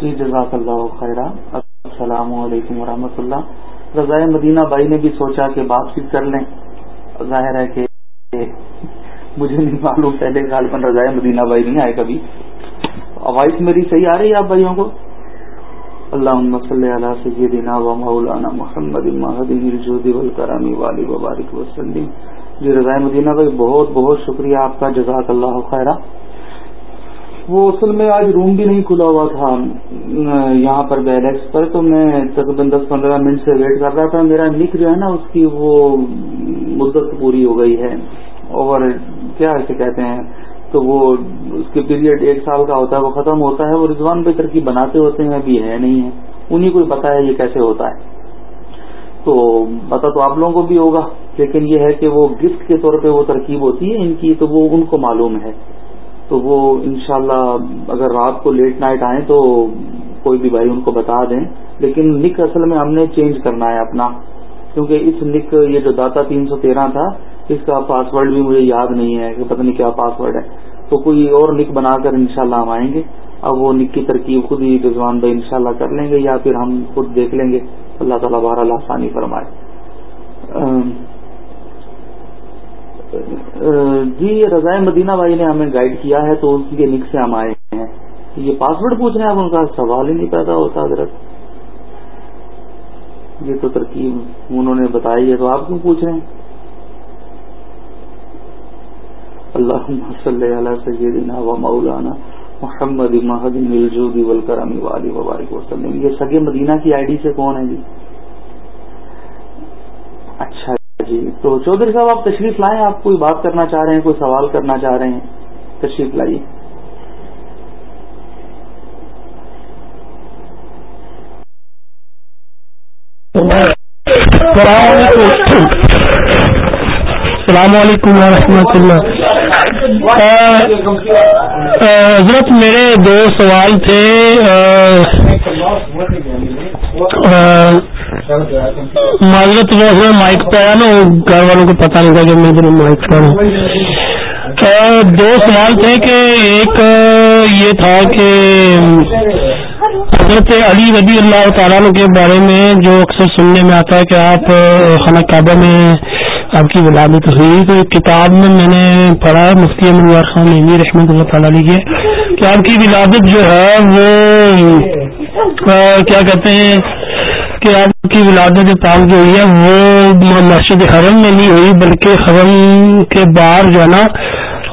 جی جزاک اللہ خیرہ۔ السلام علیکم ورحمۃ اللہ۔ رضائے مدینہ بھائی نے بھی سوچا کہ بات چیت کر لیں۔ ظاہر ہے کہ مجھے نہیں معلوم، پہلے سال پر رضائے مدینہ بھائی نہیں آئے کبھی۔ آواز میری صحیح آ رہی ہے آپ بھائیوں کو؟ اللہ صلی علیہ سیدنا و مولانا محمد والکرامی والی وبارک وسلم۔ جی رضائے مدینہ بھائی، بہت بہت شکریہ آپ کا، جزاک اللہ خیرہ۔ وہ اصل میں آج روم بھی نہیں کھلا ہوا تھا، یہاں پر بیلیکس پر، تو میں تقریباً دس پندرہ منٹ سے ویٹ کر رہا تھا۔ میرا نک جو ہے نا، اس کی وہ مدت پوری ہو گئی ہے۔ اور کیا ایسے کہتے ہیں؟ تو وہ اس کے پیریڈ ایک سال کا ہوتا ہے، وہ ختم ہوتا ہے۔ وہ رضوان پہ ترکیب بناتے ہوتے ہیں، ابھی ہے نہیں ہے۔ انہیں کو پتا ہے یہ کیسے ہوتا ہے۔ تو پتا تو آپ لوگوں کو بھی ہوگا، لیکن یہ ہے کہ وہ گفٹ کے طور پہ وہ ترکیب ہوتی ہے ان کی، تو وہ ان کو معلوم ہے۔ تو وہ انشاءاللہ اگر رات کو لیٹ نائٹ آئیں تو کوئی بھی بھائی ان کو بتا دیں۔ لیکن نک اصل میں ہم نے چینج کرنا ہے اپنا، کیونکہ اس نک یہ جو داتا تین سو تیرہ تھا، اس کا پاس ورڈ بھی مجھے یاد نہیں ہے کہ پتہ نہیں کیا پاس ورڈ ہے۔ تو کوئی اور نک بنا کر انشاءاللہ ہم آئیں گے۔ اب وہ نک کی ترکیب خود ہی رضوان بھائی انشاءاللہ کر لیں گے یا پھر ہم خود دیکھ لیں گے۔ اللہ تعالیٰ بہر اللہ آسانی فرمائے۔ جی رضائے مدینہ بھائی نے ہمیں گائیڈ کیا ہے تو اس کے نک سے ہم آئے ہیں۔ یہ پاسورڈ پوچھ رہے ہیں، اب ان کا سوال ہی نہیں پیدا ہوتا حضرت۔ یہ تو ترکیب انہوں نے بتائی ہے، تو آپ کیوں پوچھ رہے ہیں؟ اللہ صلی علی سیدنا و مولانا محمد محد والکرم والی وبارک وسلم۔ یہ سگے مدینہ کی آئی ڈی سے کون ہے جی اچھا جی تو چودھری صاحب، آپ تشریف لائیں، آپ کوئی بات کرنا چاہ رہے ہیں، کوئی سوال کرنا چاہ رہے ہیں، تشریف لائیے۔ السلام علیکم ورحمۃ اللہ۔ حضرت میرے دو سوال تھے معذرت وہ مائک پہ آیا نا گھر والوں کو پتا نہیں تھا کہ میں ادھر مائک پہ ہوں۔ دو سوال تھے کہ ایک یہ تھا کہ حضرت علی رضی اللہ تعالیٰ کے بارے میں جو اکثر سننے میں آتا ہے کہ آپ خانہ کعبہ میں آپ کی ولادت ہوئی۔ تو ایک کتاب میں میں نے پڑھا ہے، مفتی امن خان نئی رحمۃ اللہ تعالیٰ علیہ کہ آپ کی ولادت جو ہے، وہ کیا کہتے ہیں؟ کہ آپ کی ولادت پاک جو ہوئی ہے، وہ مسجد حرم میں نہیں ہوئی، بلکہ حرم کے باہر جو ہے نا،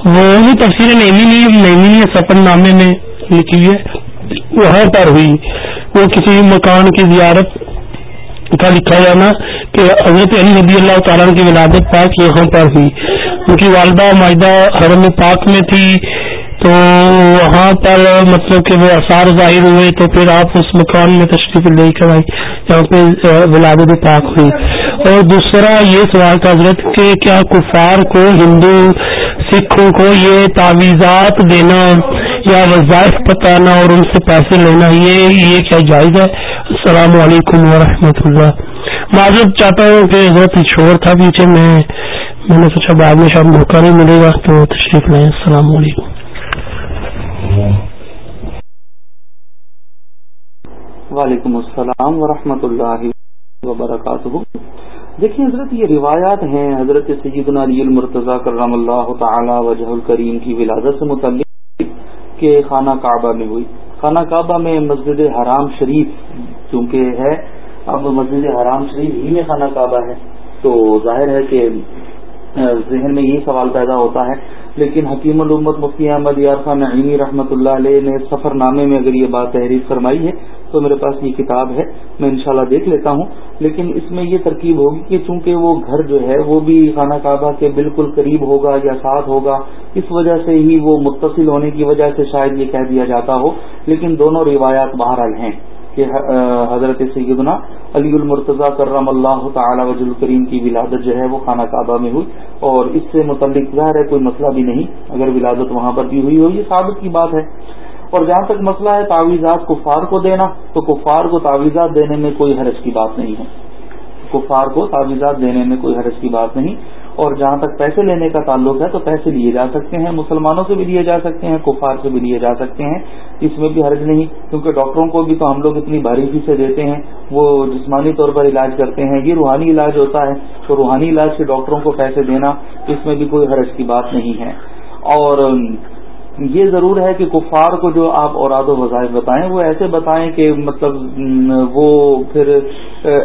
وہ بھی تفصیل نئی نئی سفر نامے میں لکھی ہے۔ وہاں پر ہوئی۔ وہ کسی مکان کی زیارت کا لکھا جانا کہ حضرت علی نبی اللہ تعالیٰ کی ولادت پاک یہاں پر ہوئی۔ ان کی والدہ معاہدہ حرم پاک میں تھی۔ تو وہاں پر مطلب کہ وہ اثار ظاہر ہوئے تو پھر آپ اس مکان میں تشریف لے کر آئی جہاں پہ ولادت پاک ہوئی۔ اور دوسرا یہ سوال تھا حضرت کہ کیا کفار کو ہندو، سکھوں کو یہ تعویذات دینا یا وظائف بتانا اور ان سے پیسے لینا، یہ یہ کیا جائز ہے؟ السلام علیکم ورحمۃ اللہ۔ معذرت چاہتا ہوں کہ بہت شور تھا پیچھے، میں میں نے سوچا بعد میں شاید موقع نہیں ملے گا تو تشریف لیں السلام علیکم۔ وعلیکم السلام ورحمۃ اللہ وبرکاتہ۔ دیکھیے حضرت، یہ روایات ہیں حضرت سیدنا علی المرتضی کرم اللہ تعالی وجہ الکریم کی ولادت سے متعلق کہ خانہ کعبہ میں ہوئی۔ خانہ کعبہ میں مسجد حرام شریف چونکہ ہے، اب مسجد حرام شریف ہی میں خانہ کعبہ ہے۔ تو ظاہر ہے کہ ذہن میں یہی سوال پیدا ہوتا ہے لیکن حکیم الامت مفتی احمد یار خان نعیمی رحمۃ اللہ علیہ نے سفر نامے میں اگر یہ بات تحریر فرمائی ہے تو میرے پاس یہ کتاب ہے، میں انشاءاللہ دیکھ لیتا ہوں۔ لیکن اس میں یہ ترکیب ہوگی کہ چونکہ وہ گھر جو ہے، وہ بھی خانہ کعبہ کے بالکل قریب ہوگا یا ساتھ ہوگا، اس وجہ سے ہی وہ متصل ہونے کی وجہ سے شاید یہ کہہ دیا جاتا ہو۔ لیکن دونوں روایات بہرحال ہیں۔ کہ حضرت سیدنا علی المرتضی کرم اللہ تعالی وج الکریم کی ولادت جو ہے وہ خانہ کعبہ میں ہوئی اور اس سے متعلق ظاہر ہے کوئی مسئلہ بھی نہیں، اگر ولادت وہاں پر بھی ہوئی ہو یہ ثابت کی بات ہے۔ اور جہاں تک مسئلہ ہے تعویذات کفار کو دینا، تو کفار کو تعویذات دینے میں کوئی حرج کی بات نہیں ہے۔ کفار کو تعویذات دینے میں کوئی حرج کی بات نہیں۔ اور جہاں تک پیسے لینے کا تعلق ہے، تو پیسے لیے جا سکتے ہیں، مسلمانوں سے بھی لیے جا سکتے ہیں، کفار سے بھی لیے جا سکتے ہیں۔ اس میں بھی حرج نہیں، کیونکہ ڈاکٹروں کو بھی تو ہم لوگ اتنی باریکی سے دیتے ہیں، وہ جسمانی طور پر علاج کرتے ہیں۔ یہ روحانی علاج ہوتا ہے، تو روحانی علاج کے ڈاکٹروں کو پیسے دینا اس میں بھی کوئی حرج کی بات نہیں ہے۔ اور یہ ضرور ہے کہ کفار کو جو آپ اوراد و وظائف بتائیں، وہ ایسے بتائیں کہ مطلب وہ پھر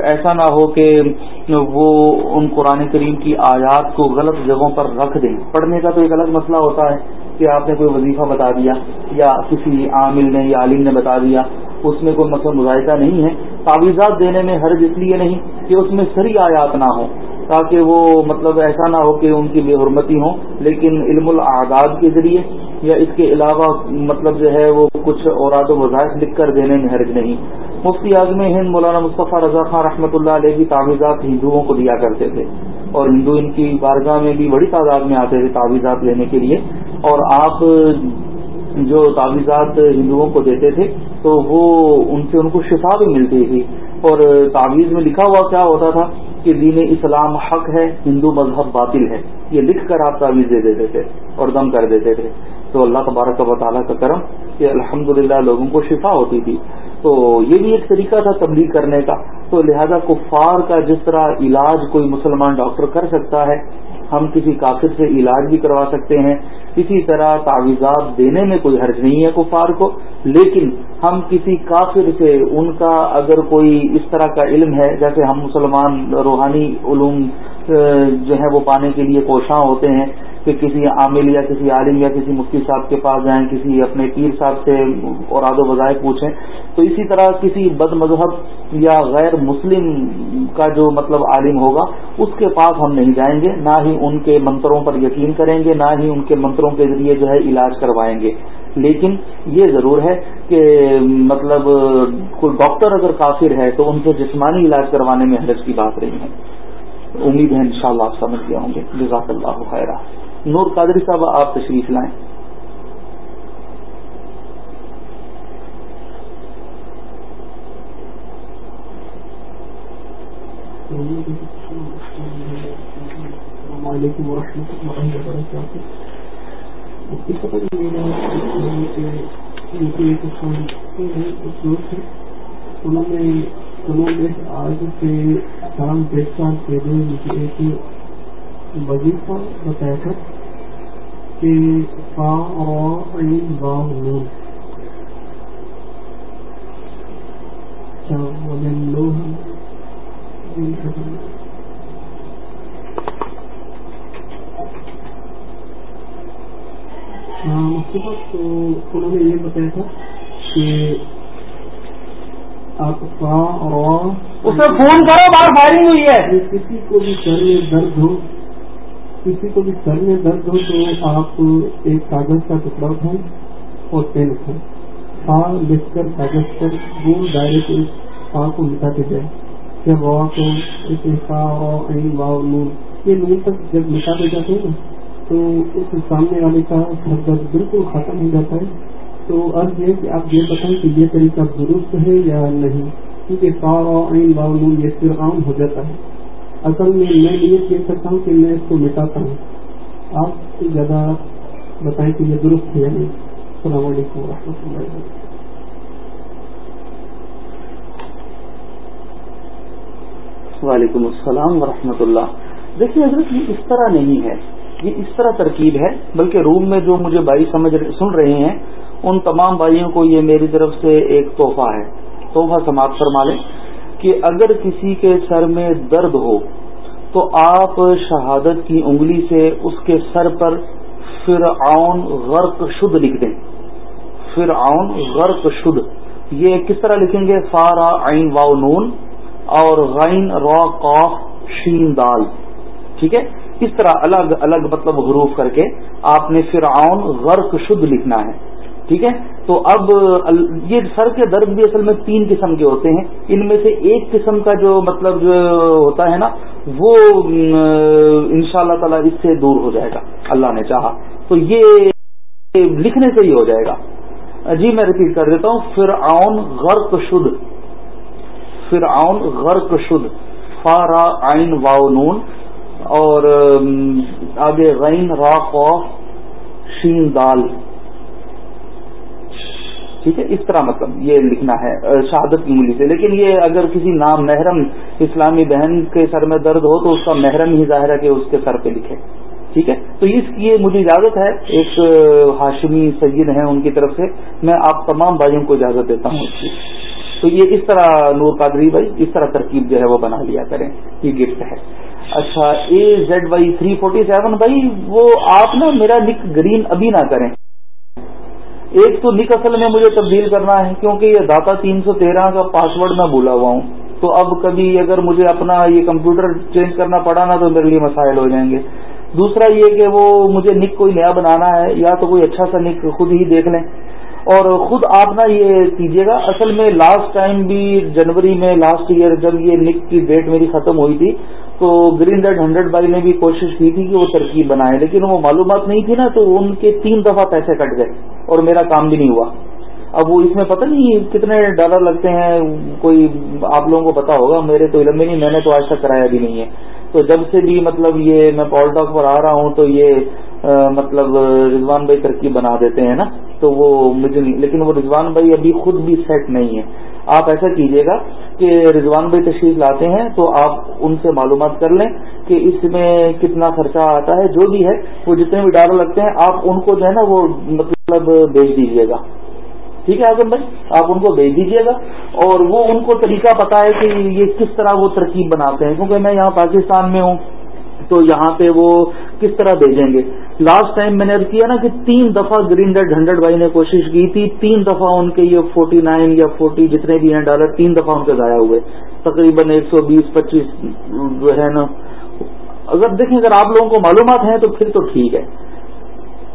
ایسا نہ ہو کہ وہ ان قرآن کریم کی آیات کو غلط جگہوں پر رکھ دیں۔ پڑھنے کا تو ایک الگ مسئلہ ہوتا ہے۔ کہ آپ نے کوئی وظیفہ بتا دیا یا کسی عامل نے یا عالم نے بتا دیا، اس میں کوئی مطلب مظاہرہ نہیں ہے۔ تعویذات دینے میں حرج اس لیے نہیں کہ اس میں سری آیات نہ ہوں، تاکہ وہ مطلب ایسا نہ ہو کہ ان کی بے حرمتی ہوں، لیکن علم الاعداد کے ذریعے یا اس کے علاوہ مطلب جو ہے وہ کچھ اوراد و وظائف لکھ کر دینے میں حرج نہیں۔ مفتی اعظم ہند، مولانا مصطفیٰ رضا خان رحمۃ اللہ علیہ کی تعویذات ہندوؤں کو دیا کرتے تھے، اور ہندو ان کی بارگاہ میں بھی بڑی تعداد میں آتے تھے تعویذات لینے کے لیے۔ اور آپ جو تعویذات ہندوؤں کو دیتے تھے تو وہ ان سے ان کو شفا بھی ملتی تھی۔ اور تعویذ میں لکھا ہوا کیا ہوتا تھا کہ دین اسلام حق ہے، ہندو مذہب باطل ہے۔ یہ لکھ کر آپ تعویذ دے دیتے تھے اور دم کر دیتے تھے۔ تو اللہ تبارک و تعالیٰ کا کرم کہ الحمد لوگوں کو شفا ہوتی تھی۔ تو یہ بھی ایک طریقہ تھا تبلیغ کرنے کا۔ تو لہذا کفار کا جس طرح علاج کوئی مسلمان ڈاکٹر کر سکتا ہے ہم کسی کافر سے علاج بھی کروا سکتے ہیں۔ اسی طرح تعویذات دینے میں کوئی حرج نہیں ہے کفار کو، لیکن ہم کسی کافر سے ان کا اگر کوئی اس طرح کا علم ہے، جیسے ہم مسلمان روحانی علوم جو ہے وہ پانے کے لیے کوشاں ہوتے ہیں کہ کسی عامل یا کسی عالم یا کسی مفتی صاحب کے پاس جائیں، کسی اپنے پیر صاحب سے اور آد و بذائے پوچھیں۔ تو اسی طرح کسی بد مذہب یا غیر مسلم کا جو مطلب عالم ہوگا، اس کے پاس ہم نہیں جائیں گے، نہ ہی ان کے منتروں پر یقین کریں گے، نہ ہی ان کے منتروں کے ذریعے جو ہے علاج کروائیں گے۔ لیکن یہ ضرور ہے کہ مطلب کوئی ڈاکٹر اگر کافر ہے تو ان سے جسمانی علاج کروانے میں حرج کی بات رہی ہے۔ امید ہے انشاءاللہ آپ سمجھ گیا ہوں گے۔ جزاک اللہ خیرہ۔ نور قادری صاحب، آپ تشریف لائیں۔ السلام علیکم ورحمۃ اللہ وبرکاتہ۔ اس وقت میرا انہوں نے آج سے شام ڈیڑھ سال پہلے مجھے ایک وظیفہ بتایا تھا کہ فا عین با نون۔ ہاں اس کے بعد تو انہوں نے یہ بتایا تھا کہ آپ فا اور اسے فون کرو باہر فائرنگ ہوئی ہے۔ کسی کو بھی سر میں درد ہو کسی کو بھی سر میں درد ہو تو آپ ایک کاغذ کا ٹکڑا اٹھائیں اور پین اٹھائیں۔ فا لکھ کر کاغذ پر وہ ڈائریکٹ فا کو مٹاتے جائے جب وا کو فا واؤ نون یہ نون تک جب مٹاتے جاتے ہیں نا، تو اس سامنے والے کا سر درد بالکل ختم ہو جاتا ہے۔ تو اب یہ کہ آپ یہ بتائیں کہ یہ طریقہ درست ہے یا نہیں؟ کیونکہ فا واؤ نون یہ پھر عام ہو جاتا ہے۔ اصل میں میں یہ کہہ سکتا ہوں کہ میں اس کو مٹاتا ہوں۔ آپ زیادہ بتائیں کہ یہ درست ہے یا نہیں؟ السلام علیکم و رحمۃ اللہ وعلیکم السلام ورحمۃ اللہ۔ دیکھیے حضرت، یہ اس طرح نہیں ہے۔ یہ اس طرح ترکیب ہے، بلکہ روم میں جو مجھے بھائی سمجھ سن رہے ہیں، ان تمام بھائیوں کو یہ میری طرف سے ایک تحفہ ہے۔ تحفہ سماعت فرما لیں۔ کہ اگر کسی کے سر میں درد ہو تو آپ شہادت کی انگلی سے اس کے سر پر فرعون غرق شد لکھ دیں۔ فرعون غرق شد۔ یہ کس طرح لکھیں گے؟ فارا عین واؤ نون اور غین را قاف شین دال۔ ٹھیک ہے؟ اس طرح الگ الگ مطلب حروف کر کے آپ نے فرعون غرق شد لکھنا ہے۔ ٹھیک ہے؟ تو اب یہ سر کے درد بھی اصل میں تین قسم کے ہوتے ہیں۔ ان میں سے ایک قسم کا جو مطلب جو ہوتا ہے نا، وہ ان شاء اللہ تعالی اس سے دور ہو جائے گا۔ اللہ نے چاہا۔ تو یہ لکھنے سے ہی ہو جائے گا۔ جی میں ریپیٹ کر دیتا ہوں۔ فرعون غرق شد۔ فرعون غرق شد۔ فارا آئین واؤ نون۔ اور آگے غین را خوف شین دال۔ ٹھیک ہے؟ اس طرح مطلب یہ لکھنا ہے شہادت کی انگلی سے۔ لیکن یہ اگر کسی نام محرم اسلامی بہن کے سر میں درد ہو تو اس کا محرم ہی ظاہر ہے کہ اس کے سر پہ لکھے۔ ٹھیک ہے؟ تو اس کی مجھے اجازت ہے۔ ایک ہاشمی سید ہیں ان کی طرف سے۔ میں آپ تمام بھائیوں کو اجازت دیتا ہوں۔ اس کی تو یہ اس طرح نور قادری بھائی، اس طرح ترکیب جو ہے وہ بنا لیا کریں۔ یہ گفٹ ہے۔ اچھا A Z Y three forty seven بھائی، وہ آپ نا میرا نک گرین ابھی نہ کریں۔ ایک تو نک اصل میں مجھے تبدیل کرنا ہے، کیونکہ یہ داتا تین سو تیرہ کا پاسورڈ میں بھولا ہوا ہوں۔ تو اب کبھی اگر مجھے اپنا یہ کمپیوٹر چینج کرنا پڑا نا، تو میرے لیے مسائل ہو جائیں گے۔ دوسرا یہ کہ وہ مجھے نک کوئی نیا بنانا ہے، یا تو کوئی اچھا سا نک خود ہی دیکھ لیں۔ اور خود آپ نا یہ کیجیے گا، اصل میں لاسٹ ٹائم بھی جنوری میں لاسٹ ایئر جب یہ نک کی ڈیٹ میری ختم ہوئی تھی، تو گرین ریڈ ہنڈریڈ بائی نے بھی کوشش کی تھی کہ وہ ترکیب بنائے، لیکن وہ معلومات نہیں تھی نا، تو ان کے تین دفعہ پیسے کٹ گئے اور میرا کام بھی نہیں ہوا۔ اب وہ اس میں پتہ نہیں کتنے ڈالر لگتے ہیں، کوئی آپ لوگوں کو پتا ہوگا، میرے تو علم میں نہیں، میں نے تو آج تک کرایا بھی نہیں ہے۔ تو جب سے بھی مطلب یہ میں پال ٹاک پر آ رہا ہوں، تو یہ مطلب رضوان بھائی ترکیب بنا دیتے ہیں نا، تو وہ مجھے نہیں، لیکن وہ رضوان بھائی ابھی خود بھی سیٹ نہیں ہے آپ ایسا کیجیے گا کہ رضوان بھائی تشریف لاتے ہیں تو آپ ان سے معلومات کر لیں کہ اس میں کتنا خرچہ آتا ہے، جو بھی ہے، وہ جتنے بھی ڈالر لگتے ہیں، آپ ان کو جو ہے نا وہ مطلب بھیج دیجیے گا۔ ٹھیک ہے اعظم بھائی؟ آپ ان کو بھیج دیجیے گا اور وہ ان کو طریقہ پتا ہے کہ یہ کس طرح وہ ترکیب بناتے ہیں، کیونکہ میں یہاں پاکستان میں ہوں، تو یہاں پہ وہ کس طرح بھیجیں گے۔ لاسٹ ٹائم میں نے کیا نا کہ تین دفعہ گرین ڈیڈ ہنڈریڈ بائی نے کوشش کی تھی، تین دفعہ ان کے یہ فورٹی نائن یا فورٹی جتنے بھی ہیں ڈالر تین دفعہ ان کے ضائع ہوئے۔ تقریباً ایک سو بیس، پچیس، جو ہے نا۔ اگر دیکھیں، اگر آپ لوگوں کو معلومات ہیں تو پھر تو ٹھیک ہے۔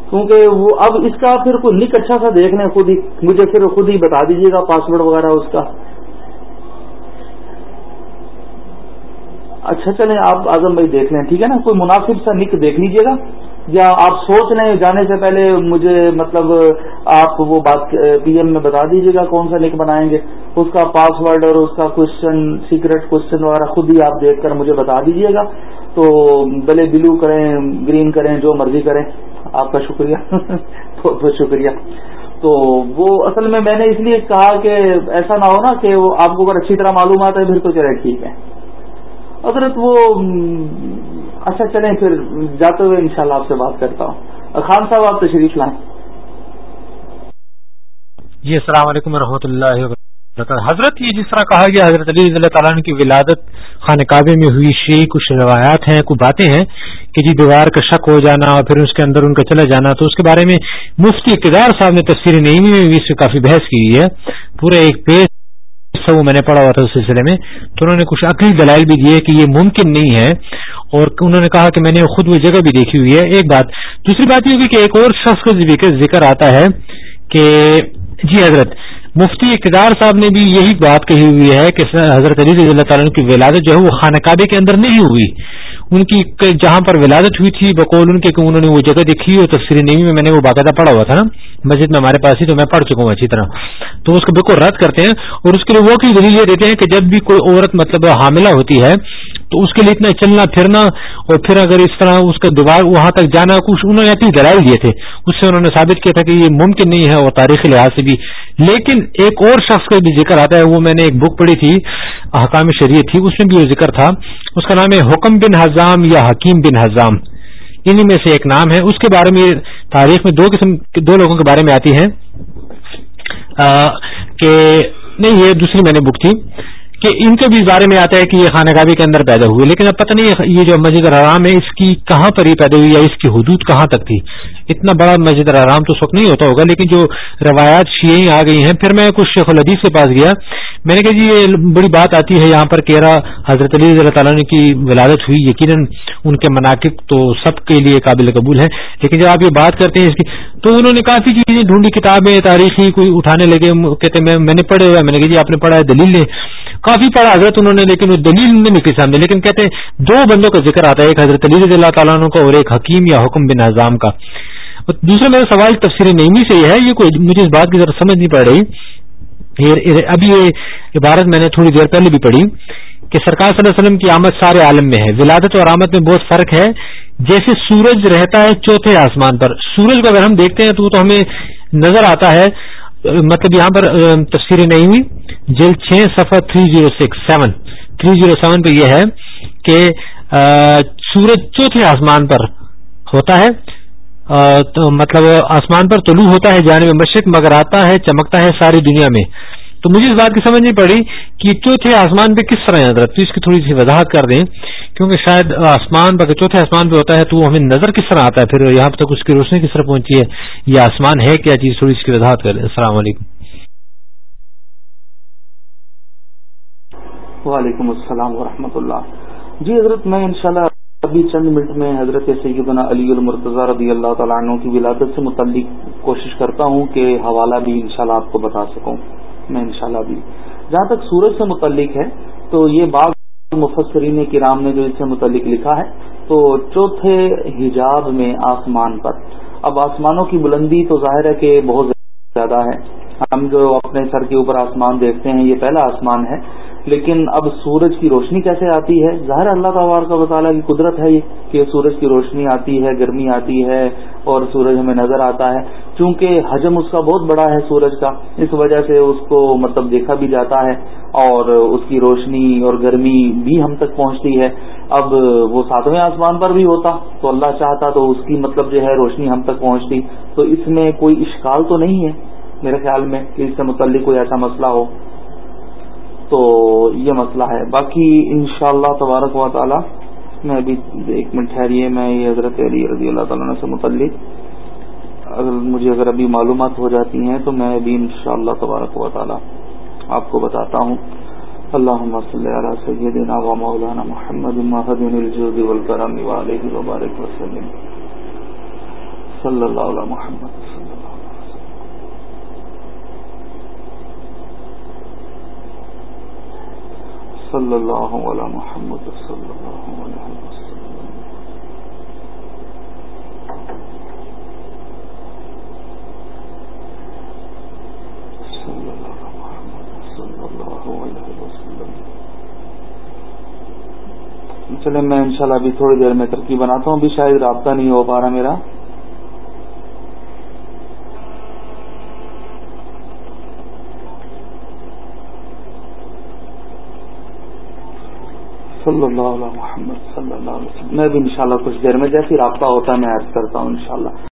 کیونکہ وہ اب اس کا پھر کوئی نک اچھا سا دیکھ لیں، خود ہی، مجھے پھر خود ہی بتا دیجیے گا پاسورڈ وغیرہ اس کا۔ اچھا چلیں آپ اعظم بھائی دیکھ لیں، ٹھیک ہے نا؟ کوئی مناسب سا نک دیکھ لیجیے گا۔ یا آپ سوچ لیں، جانے سے پہلے مجھے مطلب آپ وہ بات پی ایم میں بتا دیجیے گا کون سا نک بنائیں گے۔ اس کا پاس ورڈ اور اس کا کوشچن سیکرٹ کوشچن وغیرہ خود ہی آپ دیکھ کر مجھے بتا دیجیے گا۔ تو بلے بلو کریں، گرین کریں، جو مرضی کریں۔ آپ کا شکریہ۔ بہت بہت شکریہ۔ تو وہ اصل میں میں نے اس لیے کہا کہ ایسا نہ ہو نا کہ آپ کو اگر اچھی طرح معلومات ہے، پھر تو چلے، ٹھیک ہے۔ حضرت وہ اچھا چلیں پھر جاتے ہوئے انشاءاللہ آپ سے بات کرتا ہوں۔ خان صاحب، آپ تشریف لائیں۔ جی السلام علیکم و اللہ وبرکاتہ۔ حضرت، یہ جس طرح کہا گیا، حضرت علی اللہ تعالیٰ کی ولادت خان کعبے میں ہوئی شی کچھ روایات ہیں، کچھ باتیں ہیں کہ جی دیوار کا شک ہو جانا اور پھر اس کے اندر ان کا چلا جانا، تو اس کے بارے میں مفتی اقتدار صاحب نے تفصیل نئی میں بھی اس سے کافی بحث کی ہے۔ پورے ایک پیج حصہ وہ میں نے پڑھا ہوا تھا اس سلسلے میں، تو انہوں نے کچھ عقلی دلائل بھی دیے کہ یہ ممکن نہیں ہے، اور انہوں نے کہا کہ میں نے خود وہ جگہ بھی دیکھی ہوئی ہے۔ ایک بات، دوسری بات یہ ہوگی کہ ایک اور شخص کا ذکر آتا ہے کہ جی حضرت، مفتی اقتدار صاحب نے بھی یہی بات کہی ہوئی ہے کہ حضرت علی رضی اللہ تعالیٰ کی ولادت جو ہے وہ خانہ کعبے کے اندر نہیں ہوئی۔ ان کی جہاں پر ولادت ہوئی تھی، بقول ان کے کہ انہوں نے وہ جگہ دیکھی اور تفصیلی نیوی میں میں نے وہ باقاعدہ پڑھا ہوا تھا نا۔ مسجد میں ہمارے پاس ہی تو میں پڑھ چکا ہوں اچھی طرح۔ تو اس کو بالکل رد کرتے ہیں اور اس کے لیے وہ کی دلیل یہ دیتے ہیں کہ جب بھی کوئی عورت مطلب حاملہ ہوتی ہے، تو اس کے لیے اتنا چلنا، پھرنا اور پھر اگر اس طرح اس کا دیوار وہاں تک جانا، کچھ انہوں نے اپنی دلائل دیے تھے۔ اس سے انہوں نے ثابت کیا تھا کہ یہ ممکن نہیں ہے اور تاریخی لحاظ سے بھی۔ لیکن ایک اور شخص کا بھی ذکر آتا ہے، وہ میں نے ایک بک پڑھی تھی حکام شریعت تھی، اس میں بھی وہ ذکر تھا۔ اس کا نام ہے حکم بن حضام یا حکیم بن حضام انہی میں سے ایک نام ہے۔ اس کے بارے میں تاریخ میں دو قسم دو لوگوں کے بارے میں آتی ہے۔ کہ نہیں، یہ دوسری میں نے بک تھی۔ کہ ان کے بھی بارے میں آتا ہے کہ یہ خانہ کعبے کے اندر پیدا ہوئے، لیکن اب پتہ نہیں یہ جو مسجد الحرام ہے، اس کی کہاں پر ہی پیدا ہوئی یا اس کی حدود کہاں تک تھی؟ اتنا بڑا مسجد الحرام تو سخت نہیں ہوتا ہوگا، لیکن جو روایات شیعہ آ گئی ہیں، پھر میں کچھ شیخ الحدیث کے پاس گیا۔ میں نے کہا جی یہ بڑی بات آتی ہے یہاں پر کیرا حضرت علی رضی اللہ تعالیٰ کی ولادت ہوئی، یقیناً ان کے مناقب تو سب کے لیے قابل قبول ہے۔ لیکن جب آپ یہ بات کرتے ہیں اس کی، تو انہوں نے کافی چیزیں ڈھونڈی، کتابیں تاریخی کوئی اٹھانے لگے کہتے میں نے پڑھے ہوا میں نے کہا جی آپ نے پڑھا ہے، دلیل نے کافی پڑھا حضرت انہوں نے، لیکن وہ دلیل نہیں نکلی سامنے۔ لیکن کہتے ہیں، دو بندوں کا ذکر آتا ہے، ایک حضرت علی رضی اللہ تعالیٰ عنہ کا اور ایک حکیم یا حکم بن اعظام کا۔ دوسرا میرا سوال تفسیر نعمی سے یہ ہے، یہ کوئی مجھے اس بات کی ذرا سمجھ نہیں پڑ رہی۔ ابھی یہ عبارت میں نے تھوڑی دیر پہلے بھی پڑھی۔ کہ سرکار صلی اللہ علیہ وسلم کی آمد سارے عالم میں ہے۔ ولادت اور آمد میں بہت فرق ہے۔ جیسے سورج رہتا ہے چوتھے آسمان پر۔ سورج کو اگر ہم دیکھتے ہیں تو تو ہمیں نظر آتا ہے۔ مطلب یہاں پر تفصیلیں نہیں ہوئی۔ جیل چھ سفر three zero six seven. Three zero seven پہ یہ ہے کہ سورج چوتھے آسمان پر ہوتا ہے۔ تو مطلب آسمان پر طلوع ہوتا ہے جانب مشرق، مگر آتا ہے، چمکتا ہے ساری دنیا میں۔ تو مجھے اس بات کی سمجھ نہیں پڑی کہ چوتھے آسمان پہ کس طرح حضرت؟ تو اس کی تھوڑی سی وضاحت کر دیں، کیونکہ شاید آسمان پر چوتھے آسمان پہ ہوتا ہے تو وہ ہمیں نظر کس طرح آتا ہے، پھر یہاں تک اس کی روشنی کس طرح پہنچی ہے، یہ آسمان ہے کیا؟ چیز تھوڑی اس کی وضاحت کر دیں۔ السلام علیکم۔ وعلیکم السلام ورحمۃ اللہ۔ جی حضرت، میں انشاءاللہ ابھی چند منٹ میں حضرت سیدنا علی المرتضی رضی اللہ تعالیٰ عنہ کی ولادت سے متعلق کوشش کرتا ہوں کہ حوالہ بھی انشاءاللہ آپ کو بتا سکوں۔ میں انشاءاللہ بھی جہاں تک سورج سے متعلق ہے، تو یہ بعض مفسرین کرام نے جو اس سے متعلق لکھا ہے، تو چوتھے حجاب میں آسمان پر۔ اب آسمانوں کی بلندی تو ظاہر ہے کہ بہت زیادہ ہے۔ ہم جو اپنے سر کے اوپر آسمان دیکھتے ہیں، یہ پہلا آسمان ہے۔ لیکن اب سورج کی روشنی کیسے آتی ہے؟ ظاہر اللہ تعالیٰ کا بطالہ کی قدرت ہے یہ کہ سورج کی روشنی آتی ہے، گرمی آتی ہے اور سورج ہمیں نظر آتا ہے۔ چونکہ حجم اس کا بہت بڑا ہے سورج کا، اس وجہ سے اس کو مطلب دیکھا بھی جاتا ہے اور اس کی روشنی اور گرمی بھی ہم تک پہنچتی ہے۔ اب وہ ساتویں آسمان پر بھی ہوتا، تو اللہ چاہتا تو اس کی مطلب جو ہے روشنی ہم تک پہنچتی۔ تو اس میں کوئی اشکال تو نہیں ہے میرے خیال میں کہ اس سے متعلق کوئی ایسا مسئلہ ہو۔ تو یہ مسئلہ ہے۔ باقی انشاءاللہ اللہ تبارک و تعالی، میں ابھی ایک منٹ ٹھہریے میں، یہ حضرت علی رضی اللہ تعالیٰ سے متعلق۔ اگر مجھے اگر ابھی معلومات ہو جاتی ہیں تو میں ابھی انشاءاللہ اللہ تبارک و تعالی آپ کو بتاتا ہوں۔ اللہ علی سیدنا و مولانا محمد الجود والکرم وسلم صلی اللہ علیہ محمد۔ صلی اللہ علیہ محمد صلی اللہ علیہ چلے میں انشاءاللہ ابھی تھوڑی دیر میں ترقی بناتا ہوں، ابھی شاید رابطہ نہیں ہو پا رہا میرا۔ صلی اللہ علیہ محمد صلی اللہ علیہ وسلم. میں بھی انشاءاللہ کچھ دیر میں جیسی رابطہ ہوتا ہے میں عرض کرتا ہوں انشاءاللہ.